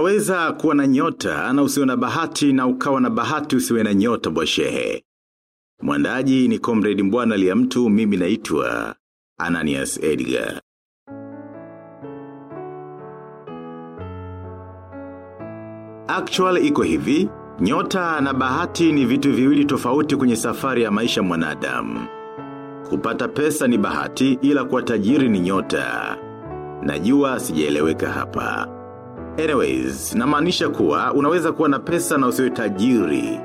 Unaweza kuwa na nyota na usiwe na bahati na ukawa na bahati usiwe na nyota bwashehe. Mwandaji ni komredi Mbwana Liamtu mimi naitwa Ananias Edgar. Actual iko hivi, nyota na bahati ni vitu viwili tofauti kwenye safari ya maisha mwanadamu. Kupata pesa ni bahati ila kuwa tajiri ni nyota. Najua sijaeleweka hapa. Anyways, namaanisha kuwa unaweza kuwa na pesa na usiwe tajiri.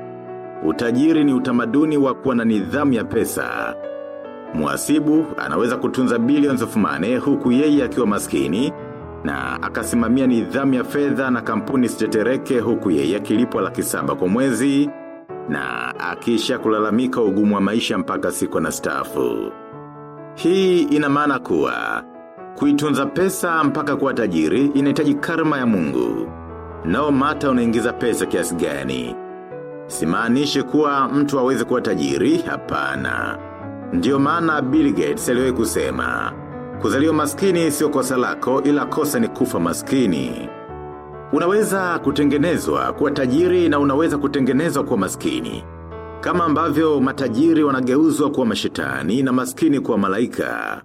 Utajiri ni utamaduni wa kuwa na nidhamu ya pesa. Mwasibu anaweza kutunza billions of money huku yeye akiwa maskini na akasimamia nidhamu ya fedha na kampuni sitetereke huku yeye akilipwa laki saba kwa mwezi na akisha kulalamika ugumu wa maisha mpaka siku na stafu. Hii ina maana kuwa kuitunza pesa mpaka kuwa tajiri inahitaji karma ya Mungu. Nao mata unaingiza pesa kiasi gani. Simaanishi kuwa mtu aweze kuwa tajiri, hapana. Ndiyo maana Bill Gates aliwahi kusema, kuzaliwa maskini sio kosa lako ila kosa ni kufa maskini. Unaweza kutengenezwa kuwa tajiri na unaweza kutengenezwa kuwa maskini. Kama ambavyo matajiri wanageuzwa kuwa mashetani na maskini kuwa malaika.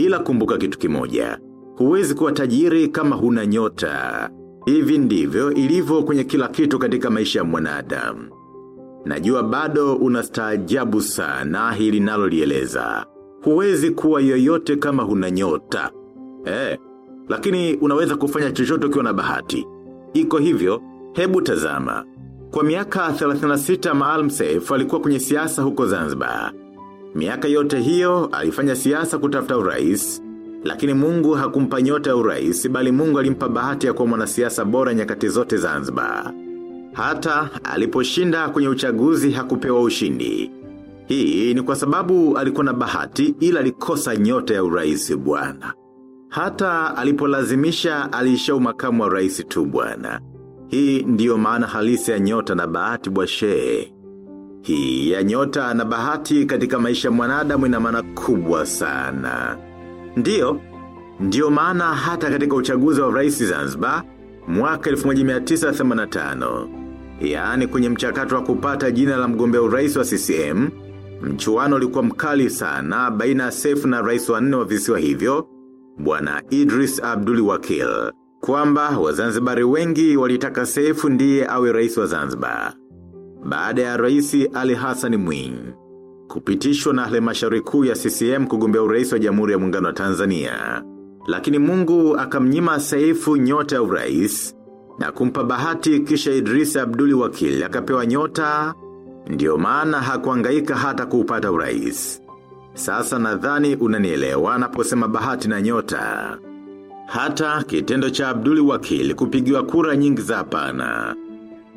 Ila kumbuka kitu kimoja. Huwezi kuwa tajiri kama huna nyota. Hivi ndivyo ilivyo kwenye kila kitu katika maisha ya mwanadamu. Najua bado unastaajabu sana hili nalo lieleza. Huwezi kuwa yoyote kama huna nyota. Eh, lakini unaweza kufanya chochote ukiwa na bahati. Iko hivyo, hebu tazama. Kwa miaka 36 Maalum Seif alikuwa kwenye siasa huko Zanzibar. Miaka yote hiyo alifanya siasa kutafuta urais, lakini mungu hakumpa nyota ya urais, bali mungu alimpa bahati ya kuwa mwanasiasa bora nyakati zote Zanzibar. Hata aliposhinda kwenye uchaguzi hakupewa ushindi. Hii ni kwa sababu alikuwa na bahati ila alikosa nyota ya urais bwana. Hata alipolazimisha aliisha umakamu wa rais tu bwana. Hii ndiyo maana halisi ya nyota na bahati bwashe. Hii ya nyota na bahati katika maisha mwanadamu ina maana kubwa sana. Ndiyo, ndiyo maana hata katika uchaguzi wa raisi Zanzibar, mwaka 1985, yaani kwenye mchakato wa kupata jina la mgombea urais wa CCM, mchuano ulikuwa mkali sana baina ya na rais wa nne wa visiwa hivyo, bwana Idris Abduli Wakil, kwamba wazanzibari wengi walitaka Seif ndiye awe rais wa Zanzibar. Baada ya rais Ali Hassan Mwinyi kupitishwa na halmashauri kuu ya CCM kugombea urais wa Jamhuri ya Muungano wa Tanzania. Lakini Mungu akamnyima Saifu nyota ya urais na kumpa bahati kisha Idris Abduli Wakil akapewa nyota ndio maana hakuangaika hata kuupata urais. Sasa nadhani unanielewa naposema bahati na nyota. Hata kitendo cha Abduli Wakil kupigiwa kura nyingi za hapana.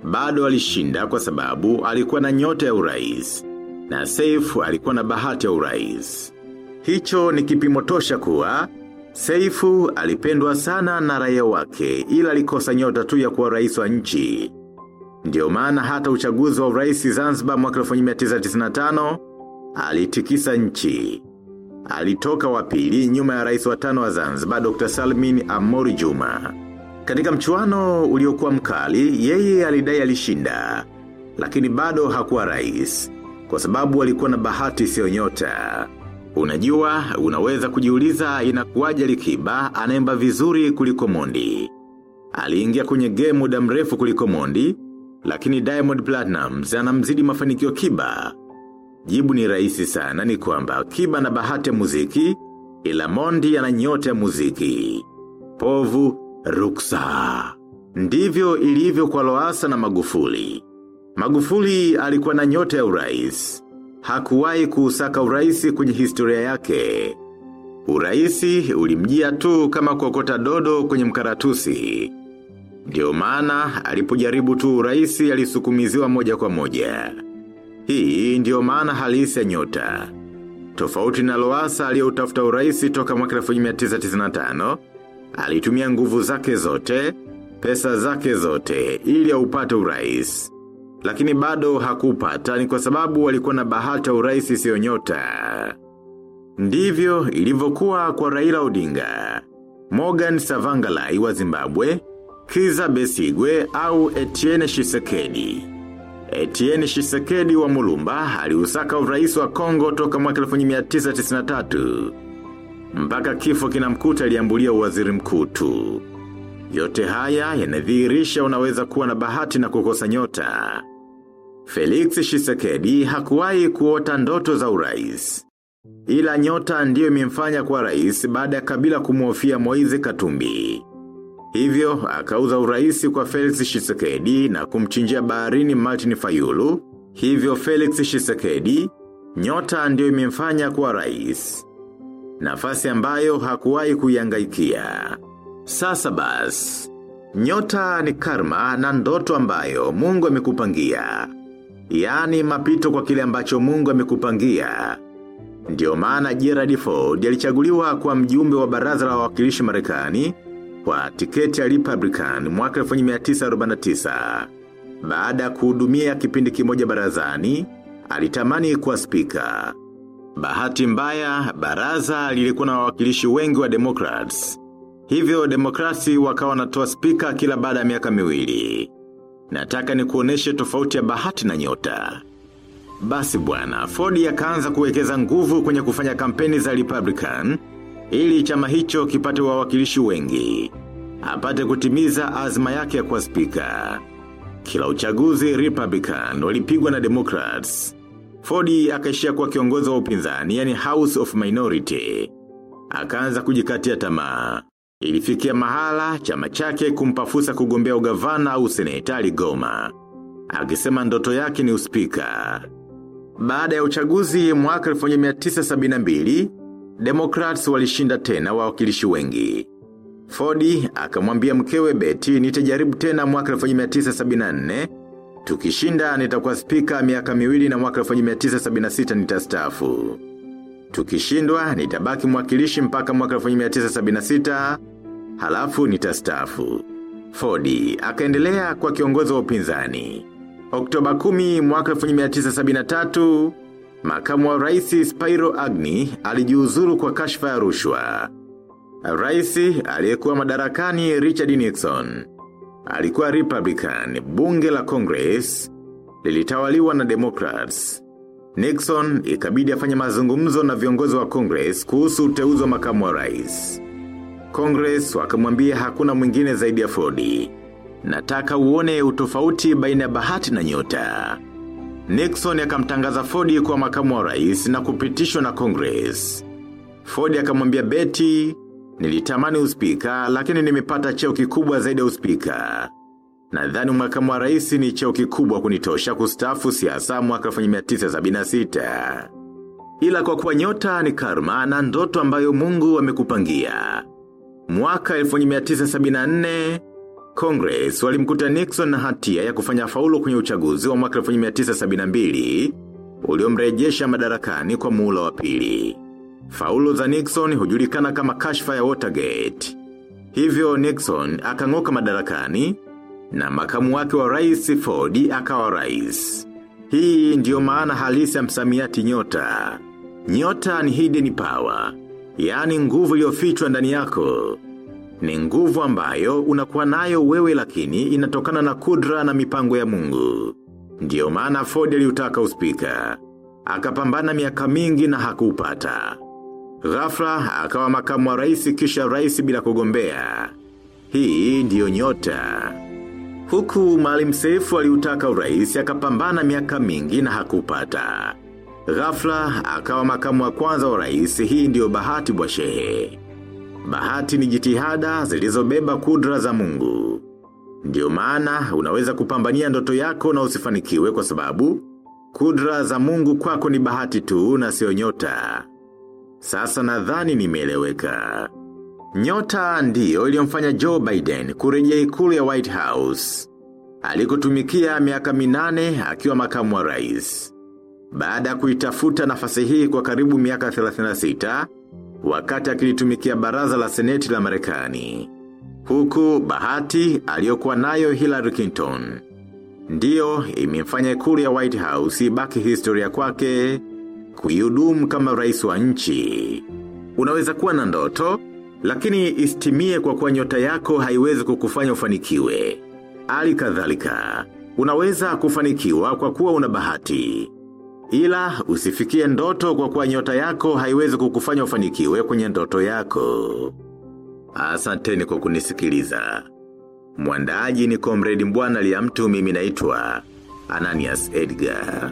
Bado alishinda kwa sababu alikuwa na nyota ya urais na Seif alikuwa na bahati ya urais. Hicho ni kipimo tosha kuwa, Seifu alipendwa sana na raia wake ila alikosa nyota tu ya kuwa rais wa nchi. Ndiyo maana hata uchaguzi wa urais Zanzibar mwaka 1995 alitikisa nchi. Alitoka wa pili nyuma ya rais wa tano wa Zanzibar Dr. Salmin Amori Juma. Katika mchuano uliokuwa mkali, yeye alidai alishinda, lakini bado hakuwa rais kwa sababu alikuwa na bahati sio nyota. Unajua, unaweza kujiuliza inakuwaje likiba anaimba vizuri kuliko mondi. Aliingia kwenye game muda mrefu kuliko mondi, lakini Diamond Platinumz anamzidi mafanikio kiba. Jibu ni rahisi sana ni kwamba kiba na bahati ya muziki, ila mondi ana nyota ya muziki. Povu, ruksa. Ndivyo ilivyo kwa Loasa na Magufuli. Magufuli alikuwa na nyota ya urais. Hakuwahi kuusaka uraisi kwenye historia yake. Uraisi ulimjia tu kama kuokota dodo kwenye mkaratusi. Ndiyo maana alipojaribu tu uraisi alisukumiziwa moja kwa moja. Hii ndiyo maana halisi ya nyota. Tofauti na Loasa aliyoutafuta uraisi toka mwaka 1995, alitumia nguvu zake zote, pesa zake zote ili aupate urais lakini bado hakupata ni kwa sababu walikuwa na bahata urais isiyo nyota. Ndivyo ilivyokuwa kwa Raila Odinga. Morgan Savangalai wa Zimbabwe Kiza Besigwe au Etienne Shisekedi. Etienne Shisekedi wa Mulumba aliusaka urais wa Kongo toka mwaka 1993 mpaka kifo kinamkuta aliambulia uwaziri mkuu tu. Yote haya yanadhihirisha unaweza kuwa na bahati na kukosa nyota. Felix Shisekedi hakuwahi kuota ndoto za urais. Ila nyota ndiyo imemfanya kwa rais baada ya kabila kumwofia Moize Katumbi. Hivyo, akauza uraisi kwa Felix Shisekedi na kumchinjia baharini Martin Fayulu. Hivyo Felix Shisekedi, nyota ndiyo imemfanya kwa rais. Nafasi ambayo hakuwahi kuiangaikia. Sasa bas, nyota ni karma na ndoto ambayo mungu amekupangia. yani mapito kwa kile ambacho mungu amekupangia. Ndiyo maana Gerard Ford alichaguliwa kwa mjumbe wa baraza la wawakilishi Marekani kwa tiketi ya Republican mwaka 1949. Baada kuhudumia kipindi kimoja barazani, alitamani kuwa spika. Bahati mbaya, baraza lilikuwa na wawakilishi wengi wa Democrats. Hivyo demokrasi wakawa wanatoa spika kila baada ya miaka miwili. Nataka ni kuoneshe tofauti ya bahati na nyota. Basi bwana, Ford akaanza kuwekeza nguvu kwenye kufanya kampeni za Republican, ili chama hicho kipate wawakilishi wengi. Apate kutimiza azma yake ya kuwa spika. Kila uchaguzi Republican walipigwa na Democrats. Ford akaishia kuwa kiongozi wa upinzani, yani House of Minority. Akaanza kujikatia tamaa. Ilifikia mahala chama chake kumpafusa kugombea ugavana au senetari goma. Akisema ndoto yake ni uspika. Baada ya uchaguzi mwaka 1972, Democrats walishinda tena wawakilishi wengi. Fordi akamwambia mkewe Betty nitajaribu tena mwaka 1974, tukishinda nitakuwa spika miaka miwili na mwaka 1976 nitastaafu. Tukishindwa nitabaki mwakilishi mpaka mwaka 1976, halafu nitastaafu. Fordi akaendelea kwa kiongozi wa upinzani. Oktoba 10 mwaka 1973, makamu wa rais Spyro Agni alijiuzuru kwa kashfa ya rushwa. Raisi aliyekuwa madarakani Richard Nixon. Alikuwa Republican, bunge la Congress, lilitawaliwa na Democrats. Nixon ikabidi afanye mazungumzo na viongozi wa Congress kuhusu uteuzi wa makamu wa rais. Congress wakamwambia hakuna mwingine zaidi ya Fordi. Nataka uone utofauti baina ya bahati na nyota. Nixon akamtangaza Fordi kwa makamu wa rais na kupitishwa na Congress. Fordi akamwambia Betty, nilitamani uspika lakini nimepata cheo kikubwa zaidi ya uspika. Nadhani makamu wa rais ni cheo kikubwa kunitosha kustafu siasa mwaka 1976. Ila kwa kuwa nyota ni karma na ndoto ambayo mungu amekupangia. Mwaka 1974, Congress walimkuta Nixon na hatia ya kufanya faulo kwenye uchaguzi wa mwaka 1972, uliomrejesha madarakani kwa muula wa pili. Faulo za Nixon hujulikana kama kashfa ya Watergate. Hivyo Nixon akang'oka madarakani na makamu wake wa rais Ford akawa rais. Hii ndiyo maana halisi ya msamiati nyota. Nyota ni hidden power, yani nguvu iliyofichwa ndani yako. Ni nguvu ambayo unakuwa nayo wewe lakini inatokana na kudra na mipango ya mungu. Ndiyo maana Ford aliutaka uspika. Akapambana miaka mingi na hakupata. Ghafla akawa makamu wa rais kisha rais bila kugombea. Hii ndiyo nyota. Huku Maalim Seif aliutaka urais akapambana miaka mingi na hakupata. Ghafla akawa makamu wa kwanza wa rais hii ndiyo bahati bwashehe. Bahati ni jitihada zilizobeba kudra za mungu. Ndiyo maana unaweza kupambania ndoto yako na usifanikiwe kwa sababu kudra za mungu kwako ni bahati tu na sio nyota. Sasa nadhani nimeeleweka. Nyota ndiyo iliyomfanya Joe Biden kurejea ikulu ya White House. Alikutumikia miaka minane akiwa makamu wa rais. Baada kuitafuta nafasi hii kwa karibu miaka 36, wakati akilitumikia baraza la seneti la Marekani. Huku bahati aliyokuwa nayo Hillary Clinton. Ndiyo imemfanya ikulu ya White House ibaki historia kwake kuihudumu kama rais wa nchi. Unaweza kuwa na ndoto, Lakini istimie kwa kuwa nyota yako haiwezi kukufanya ufanikiwe. Hali kadhalika, unaweza kufanikiwa kwa kuwa una bahati. Ila usifikie ndoto kwa kuwa nyota yako haiwezi kukufanya ufanikiwe kwenye ndoto yako. Asanteni kwa kunisikiliza. Mwandaaji ni komredi mbwana liya mtu mimi naitwa Ananias Edgar.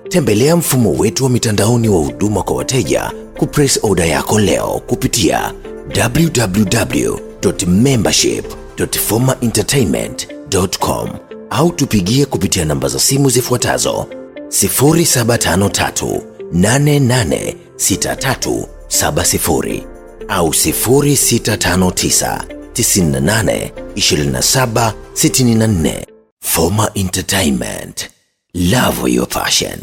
Tembelea mfumo wetu wa mitandaoni wa huduma kwa wateja kupress order yako leo kupitia www.membership.formaentertainment.com au tupigie kupitia namba za simu zifuatazo 0753 886370 au 0659 98 27 64. Forma Entertainment. Love your passion.